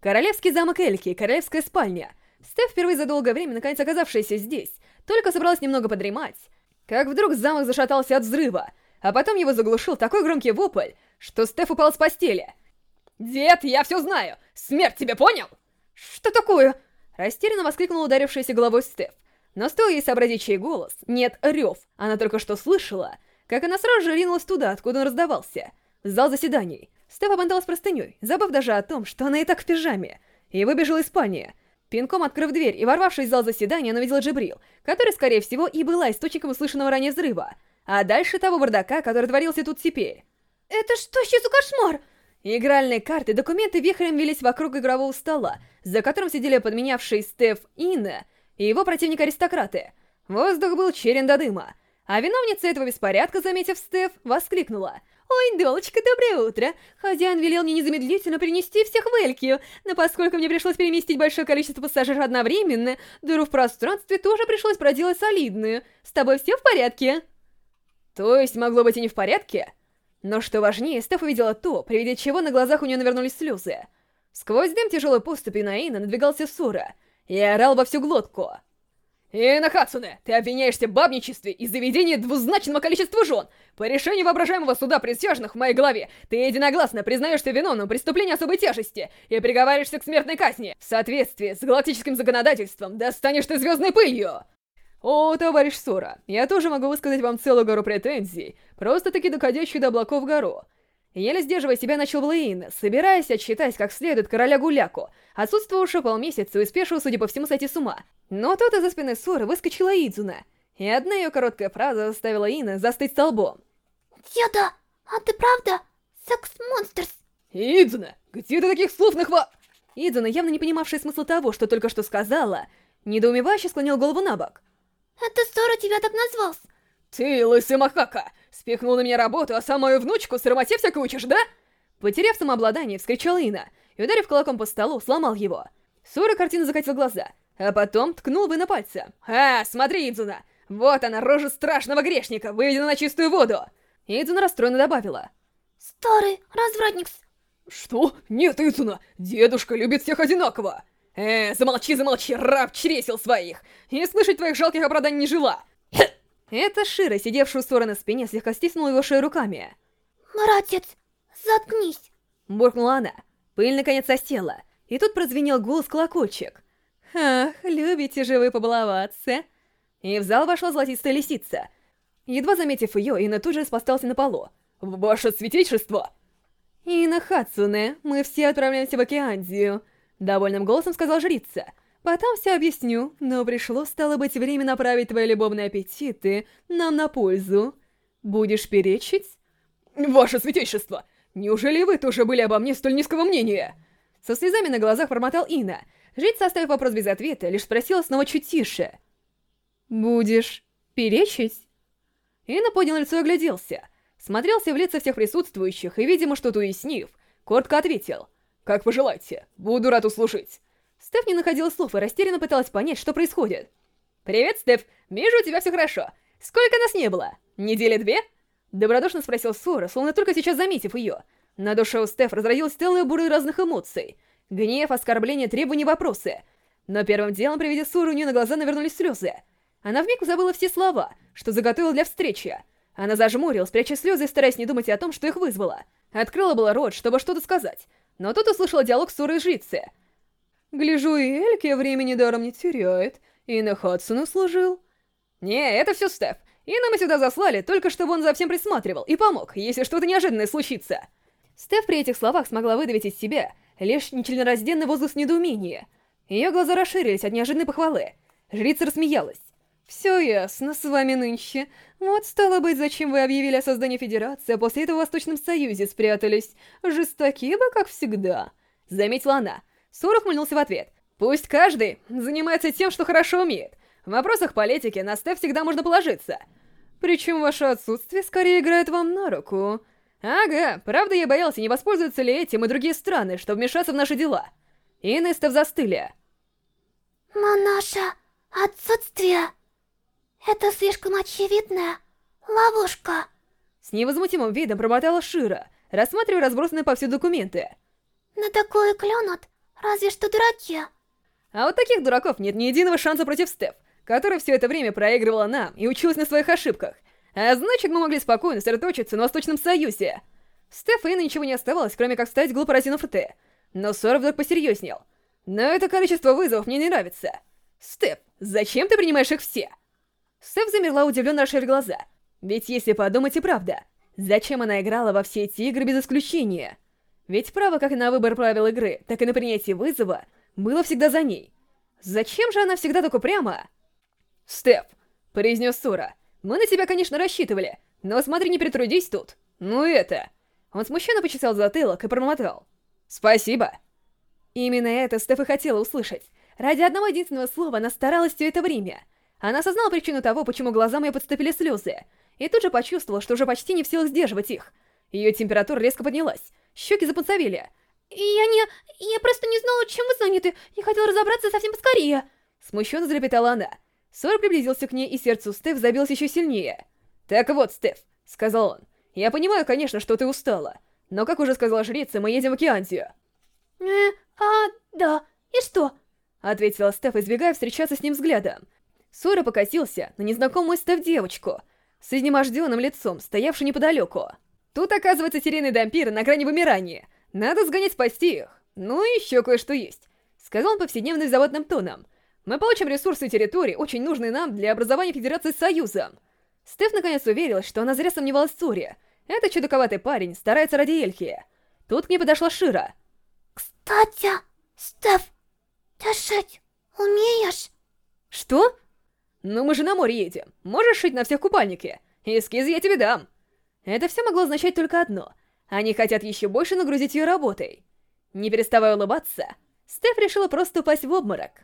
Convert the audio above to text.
Королевский замок Эльки, королевская спальня. Стеф, впервые за долгое время, наконец оказавшаяся здесь, только собралась немного подремать, как вдруг замок зашатался от взрыва, а потом его заглушил такой громкий вопль, что Стеф упал с постели. «Дед, я все знаю! Смерть тебе понял?» «Что такое?» Растерянно воскликнула ударившаяся головой Стеф. Но стоило ей сообразить чей голос, нет, рев, она только что слышала, как она сразу же ринулась туда, откуда он раздавался, в зал заседаний. Стеф обмоталась простыней, забыв даже о том, что она и так в пижаме, и выбежала из спальни. Пинком открыв дверь и ворвавшись в зал заседания, она увидела Джибрил, который, скорее всего, и была источником услышанного ранее взрыва, а дальше того бардака, который творился тут теперь. «Это что еще за кошмар?» Игральные карты, документы вихрем велись вокруг игрового стола, за которым сидели подменявший Стеф Инна и его противник-аристократы. Воздух был черен до дыма, а виновница этого беспорядка, заметив Стеф, воскликнула. «Ой, Долочка, доброе утро! Хозяин велел мне незамедлительно принести всех в Элькию, но поскольку мне пришлось переместить большое количество пассажиров одновременно, дыру в пространстве тоже пришлось проделать солидную. С тобой все в порядке?» То есть могло быть и не в порядке? Но что важнее, Стеф увидела то, при виде чего на глазах у нее навернулись слезы. Сквозь дым тяжелой поступи на Ина надвигался Сура и орал во всю глотку. «Ина Хацуне, ты обвиняешься в бабничестве и заведении двузначного количества жен. По решению воображаемого суда присяжных в моей голове, ты единогласно признаешься виновным преступлении особой тяжести и приговариваешься к смертной казни. В соответствии с галактическим законодательством достанешь ты звездной пылью!» «О, товарищ Сора, я тоже могу высказать вам целую гору претензий, просто-таки доходящую до облаков гору. Еле сдерживая себя, начал Блейн, собираясь отчитать как следует короля Гуляку, отсутствовавшего полмесяца и успевшего, судя по всему, сойти с ума. Но тут из-за спины Сора выскочила Идзуна, и одна ее короткая фраза заставила Ина застыть столбом. «Деда, а ты правда секс-монстерс?» «Идзуна, где ты таких слов нахва...» Идзуна, явно не понимавшая смысла того, что только что сказала, недоумевающе склонил голову на бок. «Это Сора тебя так назвал?» «Ты, лысый макака, спихнул на меня работу, а самую внучку с ромате всякой учишь, да?» Потеряв самообладание, вскричала Ина и, ударив кулаком по столу, сломал его. Сора картина закатил глаза, а потом ткнул бы на пальце. «А, смотри, Идзуна! Вот она, рожа страшного грешника, выведена на чистую воду!» Идзуна расстроенно добавила. «Старый развратник!» «Что? Нет, Идзуна! Дедушка любит всех одинаково!» «Э, замолчи, замолчи, раб чресел своих! И слышать твоих жалких оправданий не жила!» Это Шира, сидевшая у Сора на спине, слегка стиснула его шею руками. «Братец, заткнись!» Буркнула она. Пыль наконец осела, и тут прозвенел голос-колокольчик. «Ах, любите же вы побаловаться!» И в зал вошла золотистая лисица. Едва заметив ее, Ина тут же распостался на полу. «Ваше святейшество!» «Ина Хацуне, мы все отправляемся в Океандию», — довольным голосом сказал жрица. Потом все объясню, но пришло, стало быть, время направить твои любовные аппетиты нам на пользу. Будешь перечить? Ваше святейшество! Неужели вы тоже были обо мне столь низкого мнения? Со слезами на глазах промотал Ина. Жрица, оставив вопрос без ответа, лишь спросила снова чуть тише. «Будешь перечить?» Ина поднял лицо и огляделся. Смотрелся в лица всех присутствующих и, видимо, что-то уяснив, коротко ответил. «Как пожелаете, буду рад услышать». Стеф не находила слов и растерянно пыталась понять, что происходит. «Привет, Стеф! Вижу, у тебя все хорошо. Сколько нас не было? Недели две?» Добродушно спросил Сора, словно только сейчас заметив ее. На душе у Стеф разразилась целая буря разных эмоций. Гнев, оскорбление, требования, вопросы. Но первым делом, при виде Сора, у нее на глаза навернулись слезы. Она вмиг забыла все слова, что заготовила для встречи. Она зажмурилась, пряча слезы и стараясь не думать о том, что их вызвало. Открыла было рот, чтобы что-то сказать. Но тут услышала диалог Суры и жрицы — Гляжу, и Эльке времени даром не теряет. И на Хадсону служил. Не, это все Стеф. Инна мы сюда заслали, только чтобы он за всем присматривал и помог, если что-то неожиданное случится. Стеф при этих словах смогла выдавить из себя лишь нечленоразденный возглас недоумения. Ее глаза расширились от неожиданной похвалы. Жрица рассмеялась. «Все ясно с вами нынче. Вот стало быть, зачем вы объявили о создании Федерации, а после этого в Восточном Союзе спрятались. Жестоки вы, как всегда», — заметила она. Сур ухмыльнулся в ответ. «Пусть каждый занимается тем, что хорошо умеет. В вопросах политики на Стеф всегда можно положиться. Причем ваше отсутствие скорее играет вам на руку. Ага, правда я боялся, не воспользуются ли этим и другие страны, чтобы вмешаться в наши дела. И на Стеф застыли. Но наше отсутствие... Это слишком очевидная ловушка. С невозмутимым видом промотала Шира, рассматривая разбросанные повсюду документы. На такое клюнут разве что дураки. А вот таких дураков нет ни единого шанса против Стеф, которая все это время проигрывала нам и училась на своих ошибках. А значит, мы могли спокойно сосредоточиться на Восточном Союзе. Стеф и ничего не оставалось, кроме как стать глупо разинув рты. Но Сора вдруг посерьезнел. Но это количество вызовов мне не нравится. Стеф, зачем ты принимаешь их все? Стеф замерла, удивленно расширив глаза. Ведь если подумать и правда, зачем она играла во все эти игры без исключения? Ведь право как на выбор правил игры, так и на принятие вызова было всегда за ней. Зачем же она всегда так упряма? «Стеф», — произнес Сура, — «мы на тебя, конечно, рассчитывали, но смотри, не притрудись тут. Ну это...» Он смущенно почесал затылок и промотал. «Спасибо». Именно это Стеф и хотела услышать. Ради одного единственного слова она старалась все это время. Она осознала причину того, почему глазам ее подступили слезы, и тут же почувствовала, что уже почти не в силах сдерживать их. Ее температура резко поднялась, щеки запунцовели. «Я не... я просто не знала, чем вы заняты, и хотела разобраться совсем поскорее!» Смущенно залепетала она. Сора приблизился к ней, и сердце у Стеф забилось еще сильнее. «Так вот, Стеф», — сказал он, — «я понимаю, конечно, что ты устала, но, как уже сказала жрица, мы едем в Океантию». «Э, а, да, и что?» — ответила Стеф, избегая встречаться с ним взглядом. Сора покосился на незнакомую Стеф девочку с изнеможденным лицом, стоявшую неподалеку. Тут, оказывается, серийные дампиры на грани вымирания. Надо сгонять спасти их. Ну и еще кое-что есть. Сказал он повседневно и заводным тоном. Мы получим ресурсы и территории, очень нужные нам для образования Федерации с Союзом. Стеф наконец уверилась, что она зря сомневалась в Соре. Этот чудаковатый парень старается ради Эльхи. Тут к ней подошла Шира. «Кстати, Стеф, ты шить умеешь?» «Что?» «Ну мы же на море едем. Можешь шить на всех купальнике? Эскиз я тебе дам». Это все могло означать только одно. Они хотят еще больше нагрузить ее работой. Не переставая улыбаться, Стеф решила просто упасть в обморок.